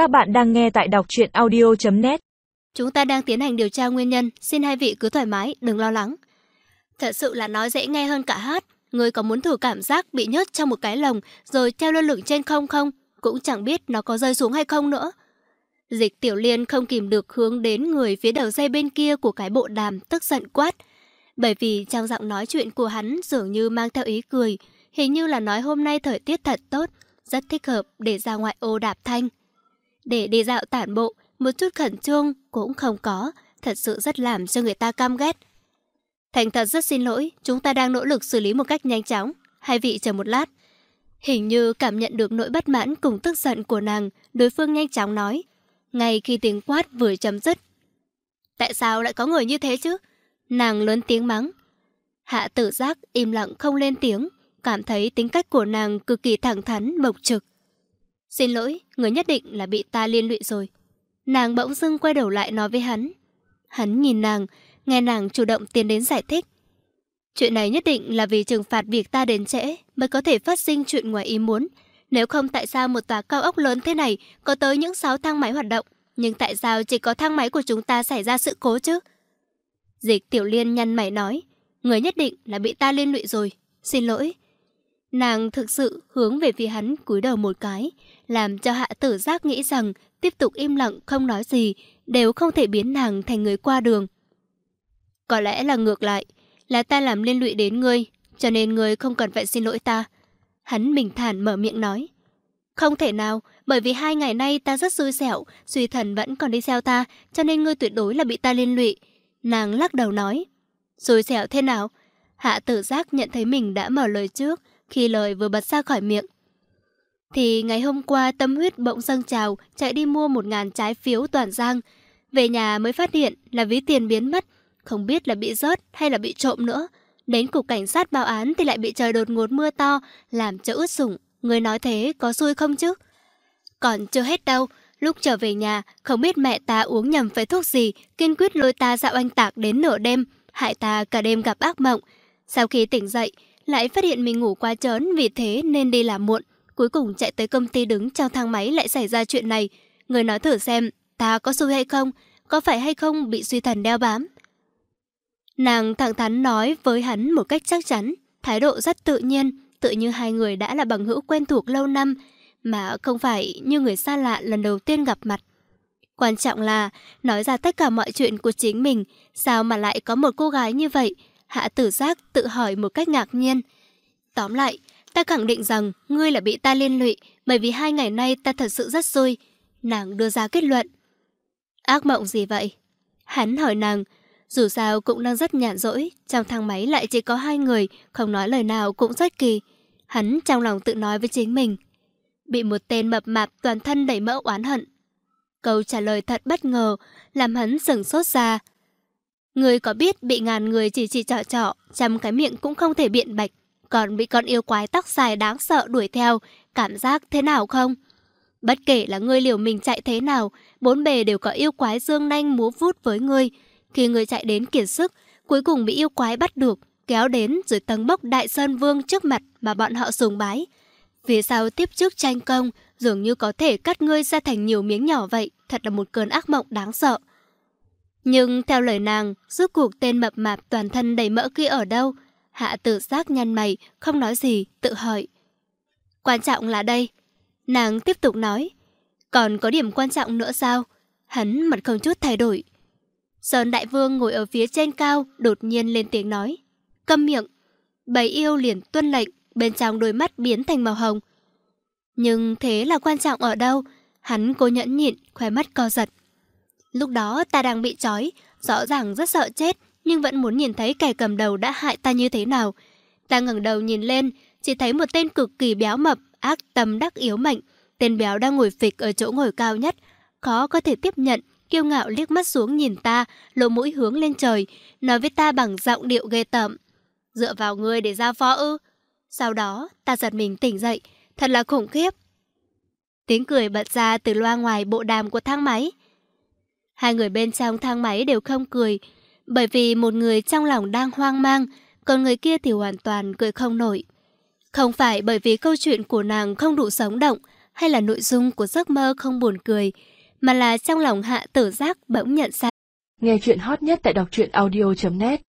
Các bạn đang nghe tại đọc truyện audio.net Chúng ta đang tiến hành điều tra nguyên nhân, xin hai vị cứ thoải mái, đừng lo lắng. Thật sự là nói dễ nghe hơn cả hát. Người có muốn thử cảm giác bị nhốt trong một cái lồng rồi theo lơ lửng trên không không? Cũng chẳng biết nó có rơi xuống hay không nữa. Dịch tiểu liên không kìm được hướng đến người phía đầu dây bên kia của cái bộ đàm tức giận quát. Bởi vì trong giọng nói chuyện của hắn dường như mang theo ý cười, hình như là nói hôm nay thời tiết thật tốt, rất thích hợp để ra ngoại ô đạp thanh. Để đi dạo tản bộ, một chút khẩn trương cũng không có, thật sự rất làm cho người ta cam ghét. Thành thật rất xin lỗi, chúng ta đang nỗ lực xử lý một cách nhanh chóng. Hai vị chờ một lát. Hình như cảm nhận được nỗi bất mãn cùng tức giận của nàng, đối phương nhanh chóng nói. Ngay khi tiếng quát vừa chấm dứt. Tại sao lại có người như thế chứ? Nàng lớn tiếng mắng. Hạ tử giác im lặng không lên tiếng, cảm thấy tính cách của nàng cực kỳ thẳng thắn, mộc trực. Xin lỗi, người nhất định là bị ta liên lụy rồi. Nàng bỗng dưng quay đầu lại nói với hắn. Hắn nhìn nàng, nghe nàng chủ động tiến đến giải thích. Chuyện này nhất định là vì trừng phạt việc ta đến trễ mới có thể phát sinh chuyện ngoài ý muốn. Nếu không tại sao một tòa cao ốc lớn thế này có tới những 6 thang máy hoạt động, nhưng tại sao chỉ có thang máy của chúng ta xảy ra sự cố chứ? Dịch tiểu liên nhăn mày nói, người nhất định là bị ta liên lụy rồi, xin lỗi. Nàng thực sự hướng về phía hắn cúi đầu một cái, làm cho hạ tử giác nghĩ rằng tiếp tục im lặng không nói gì đều không thể biến nàng thành người qua đường. Có lẽ là ngược lại, là ta làm liên lụy đến ngươi, cho nên ngươi không cần phải xin lỗi ta. Hắn bình thản mở miệng nói. Không thể nào, bởi vì hai ngày nay ta rất xui xẻo, suy thần vẫn còn đi theo ta, cho nên ngươi tuyệt đối là bị ta liên lụy. Nàng lắc đầu nói. Xui xẻo thế nào? Hạ tử giác nhận thấy mình đã mở lời trước, khi lời vừa bật ra khỏi miệng. Thì ngày hôm qua tâm huyết bỗng dâng trào, chạy đi mua một ngàn trái phiếu toàn giang. Về nhà mới phát hiện là ví tiền biến mất, không biết là bị rớt hay là bị trộm nữa. Đến cục cảnh sát báo án thì lại bị trời đột ngột mưa to, làm cho ướt sủng. Người nói thế có xui không chứ? Còn chưa hết đâu, lúc trở về nhà, không biết mẹ ta uống nhầm phải thuốc gì, kiên quyết lôi ta dạo anh tạc đến nửa đêm, hại ta cả đêm gặp ác mộng. Sau khi tỉnh dậy, lại phát hiện mình ngủ quá chớn vì thế nên đi làm muộn. Cuối cùng chạy tới công ty đứng trong thang máy lại xảy ra chuyện này. Người nói thử xem, ta có xui hay không? Có phải hay không bị suy thần đeo bám? Nàng thẳng thắn nói với hắn một cách chắc chắn, thái độ rất tự nhiên, tự như hai người đã là bằng hữu quen thuộc lâu năm, mà không phải như người xa lạ lần đầu tiên gặp mặt. Quan trọng là nói ra tất cả mọi chuyện của chính mình, sao mà lại có một cô gái như vậy? Hạ tử giác tự hỏi một cách ngạc nhiên. Tóm lại, ta khẳng định rằng ngươi là bị ta liên lụy bởi vì hai ngày nay ta thật sự rất xui. Nàng đưa ra kết luận. Ác mộng gì vậy? Hắn hỏi nàng, dù sao cũng đang rất nhàn rỗi, trong thang máy lại chỉ có hai người, không nói lời nào cũng rất kỳ. Hắn trong lòng tự nói với chính mình. Bị một tên mập mạp toàn thân đầy mỡ oán hận. Câu trả lời thật bất ngờ, làm hắn sừng sốt ra. Người có biết bị ngàn người chỉ chỉ trọ trọ, trăm cái miệng cũng không thể biện bạch, còn bị con yêu quái tóc dài đáng sợ đuổi theo, cảm giác thế nào không? Bất kể là ngươi liều mình chạy thế nào, bốn bề đều có yêu quái dương nanh múa vút với ngươi. Khi ngươi chạy đến kiệt sức, cuối cùng bị yêu quái bắt được, kéo đến rồi tầng bốc đại sơn vương trước mặt mà bọn họ sùng bái. Phía sau tiếp trước tranh công, dường như có thể cắt ngươi ra thành nhiều miếng nhỏ vậy, thật là một cơn ác mộng đáng sợ. Nhưng theo lời nàng, rốt cuộc tên mập mạp toàn thân đầy mỡ kia ở đâu? Hạ tự giác nhăn mày, không nói gì, tự hỏi. Quan trọng là đây. Nàng tiếp tục nói. Còn có điểm quan trọng nữa sao? Hắn mặt không chút thay đổi. Sơn Đại Vương ngồi ở phía trên cao, đột nhiên lên tiếng nói. Câm miệng. Bầy yêu liền tuân lệnh, bên trong đôi mắt biến thành màu hồng. Nhưng thế là quan trọng ở đâu? Hắn cố nhẫn nhịn, khóe mắt co giật. Lúc đó ta đang bị trói, rõ ràng rất sợ chết, nhưng vẫn muốn nhìn thấy kẻ cầm đầu đã hại ta như thế nào. Ta ngẩng đầu nhìn lên, chỉ thấy một tên cực kỳ béo mập, ác tâm đắc yếu mạnh. Tên béo đang ngồi phịch ở chỗ ngồi cao nhất, khó có thể tiếp nhận, kiêu ngạo liếc mắt xuống nhìn ta, lỗ mũi hướng lên trời, nói với ta bằng giọng điệu ghê tởm. Dựa vào ngươi để ra phó ư. Sau đó, ta giật mình tỉnh dậy, thật là khủng khiếp. Tiếng cười bật ra từ loa ngoài bộ đàm của thang máy. Hai người bên trong thang máy đều không cười, bởi vì một người trong lòng đang hoang mang, còn người kia thì hoàn toàn cười không nổi. Không phải bởi vì câu chuyện của nàng không đủ sống động, hay là nội dung của giấc mơ không buồn cười, mà là trong lòng hạ tử giác bỗng nhận ra. Nghe chuyện hot nhất tại đọc truyện audio.net